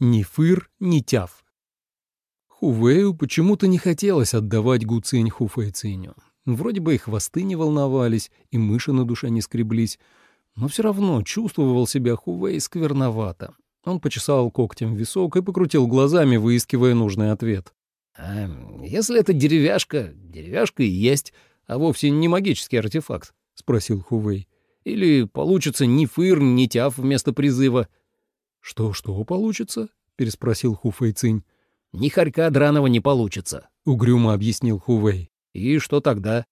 Ни фыр, ни тяв. Хувею почему-то не хотелось отдавать Гуцинь Хуфэйциню. Вроде бы и хвосты не волновались, и мыши на душе не скреблись, но все равно чувствовал себя Хувей скверновато. Он почесал когтем висок и покрутил глазами, выискивая нужный ответ. «А если это деревяшка, деревяшка и есть, а вовсе не магический артефакт?» — спросил Хувей. «Или получится ни фыр, ни тяв вместо призыва?» «Что-что получится?» — переспросил Хуфэй Цинь. «Ни хорька драного не получится», — угрюмо объяснил Хувей. «И что тогда?»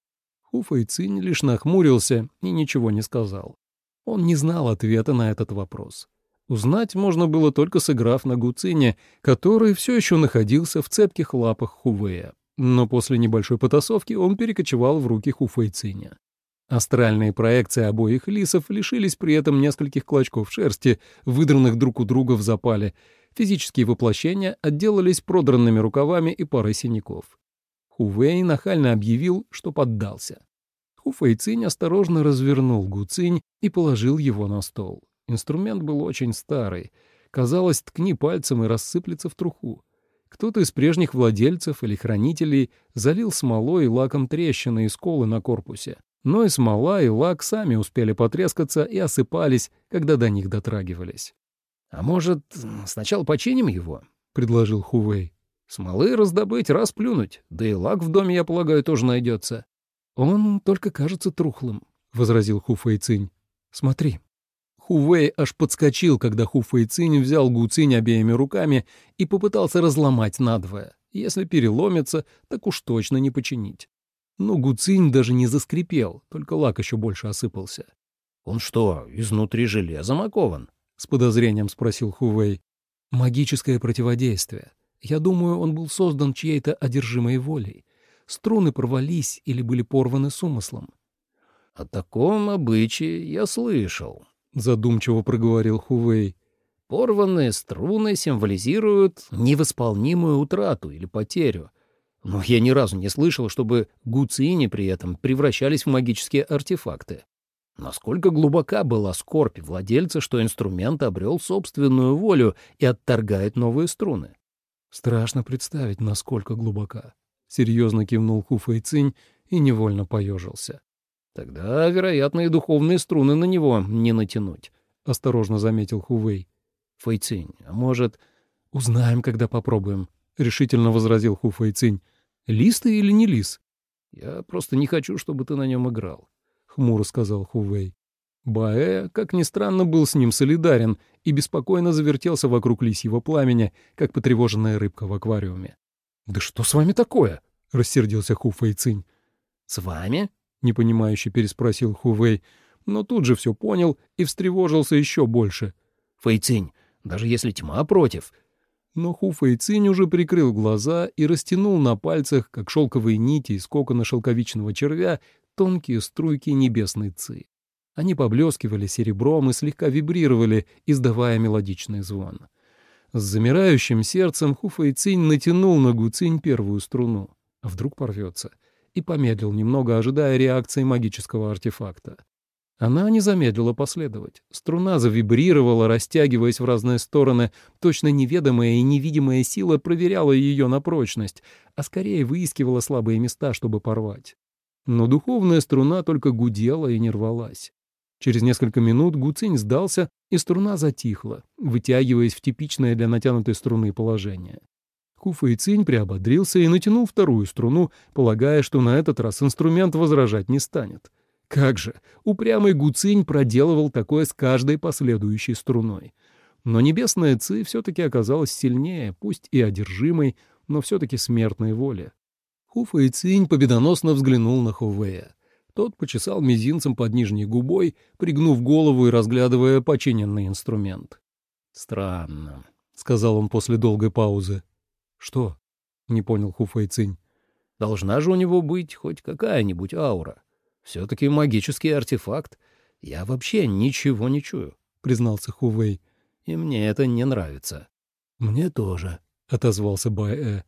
Хуфэй Цинь лишь нахмурился и ничего не сказал. Он не знал ответа на этот вопрос. Узнать можно было только сыграв на Гуцине, который все еще находился в цепких лапах Хувея. Но после небольшой потасовки он перекочевал в руки Хуфейциня. Астральные проекции обоих лисов лишились при этом нескольких клочков шерсти, выдранных друг у друга в запале. Физические воплощения отделались продранными рукавами и парой синяков. Хувей нахально объявил, что поддался. Хуфэйцинь осторожно развернул Гуцинь и положил его на стол. Инструмент был очень старый. Казалось, ткни пальцем и рассыплется в труху. Кто-то из прежних владельцев или хранителей залил смолой и лаком трещины и сколы на корпусе. Но и смола, и лак сами успели потрескаться и осыпались, когда до них дотрагивались. «А может, сначала починим его?» — предложил Хувей. «Смолы раздобыть, расплюнуть, да и лак в доме, я полагаю, тоже найдется». «Он только кажется трухлым», — возразил Хуфэй Цинь. «Смотри». Хувей аж подскочил, когда Хуфэй Цинь взял Гуцинь обеими руками и попытался разломать надвое. Если переломится, так уж точно не починить. Но Гуцинь даже не заскрипел, только лак еще больше осыпался. «Он что, изнутри железом окован?» — с подозрением спросил Хувей. «Магическое противодействие. Я думаю, он был создан чьей-то одержимой волей струны порвались или были порваны с умыслом. — О таком обычае я слышал, — задумчиво проговорил Хувей. — Порванные струны символизируют невосполнимую утрату или потерю. Но я ни разу не слышал, чтобы гуцини при этом превращались в магические артефакты. Насколько глубока была скорбь владельца, что инструмент обрел собственную волю и отторгает новые струны? Страшно представить, насколько глубока. — серьезно кивнул Ху Фэйцинь и невольно поежился. «Тогда, вероятно, и духовные струны на него не натянуть», — осторожно заметил Хувей. «Фэйцинь, а может...» «Узнаем, когда попробуем», — решительно возразил Ху Фэйцинь. «Лис ты или не лис?» «Я просто не хочу, чтобы ты на нем играл», — хмуро сказал Хувей. Баэ, как ни странно, был с ним солидарен и беспокойно завертелся вокруг лисьего пламени, как потревоженная рыбка в аквариуме. «Да что с вами такое?» — рассердился Ху Фэйцинь. «С вами?» — непонимающе переспросил Ху Вэй, но тут же все понял и встревожился еще больше. «Фэйцинь, даже если тьма против...» Но Ху Фэйцинь уже прикрыл глаза и растянул на пальцах, как шелковые нити из кокона шелковичного червя, тонкие струйки небесной ци. Они поблескивали серебром и слегка вибрировали, издавая мелодичный звон. С замирающим сердцем Хуфэйцинь натянул на Гуцинь первую струну. А вдруг порвется? И помедлил немного, ожидая реакции магического артефакта. Она не замедлила последовать. Струна завибрировала, растягиваясь в разные стороны. Точно неведомая и невидимая сила проверяла ее на прочность, а скорее выискивала слабые места, чтобы порвать. Но духовная струна только гудела и не рвалась. Через несколько минут Гуцинь сдался, и струна затихла, вытягиваясь в типичное для натянутой струны положение. Хуфа и Цинь приободрился и натянул вторую струну, полагая, что на этот раз инструмент возражать не станет. Как же, упрямый Гуцинь проделывал такое с каждой последующей струной. Но небесная Ци все-таки оказалась сильнее, пусть и одержимой, но все-таки смертной воли. Хуфа и Цинь победоносно взглянул на Хувея. Тот почесал мизинцем под нижней губой, пригнув голову и разглядывая починенный инструмент. «Странно», — сказал он после долгой паузы. «Что?» — не понял Хуфэйцинь. «Должна же у него быть хоть какая-нибудь аура. Все-таки магический артефакт. Я вообще ничего не чую», — признался Хувей. «И мне это не нравится». «Мне тоже», — отозвался Баэ.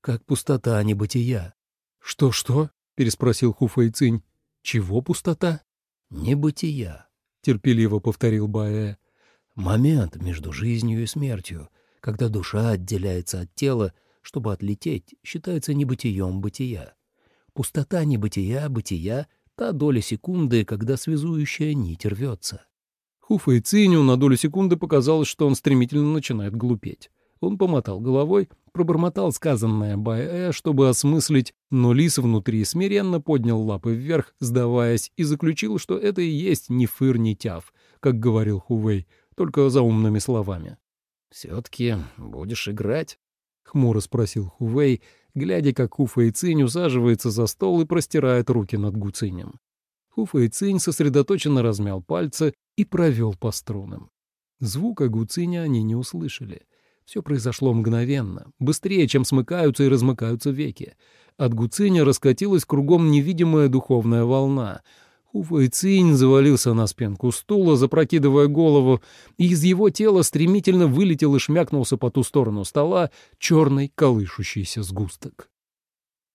«Как пустота небытия». «Что-что?» — переспросил Хуфэйцинь. Чего пустота? Небытия, терпеливо повторил Баэ. Момент между жизнью и смертью, Когда душа отделяется от тела, чтобы отлететь, считается небытием бытия. Пустота небытия бытия — та доля секунды, когда связующая нить рвется. Хуфа и Циню на долю секунды показалось, что он стремительно начинает глупеть. Он помотал головой, пробормотал сказанное Баэ, чтобы осмыслить, но лис внутри смиренно поднял лапы вверх, сдаваясь, и заключил, что это и есть ни фыр, ни тяв, как говорил Хувей, только за умными словами. «Все-таки будешь играть?» — хмуро спросил Хувей, глядя, как Хуфа и усаживается за стол и простирает руки над Гуцинем. Хуфа и сосредоточенно размял пальцы и провел по струнам. Звука Гуциня они не услышали. Все произошло мгновенно, быстрее, чем смыкаются и размыкаются веки. От Гуциня раскатилась кругом невидимая духовная волна — Уфайцинь завалился на спинку стула, запрокидывая голову, и из его тела стремительно вылетел и шмякнулся по ту сторону стола черный колышущийся сгусток.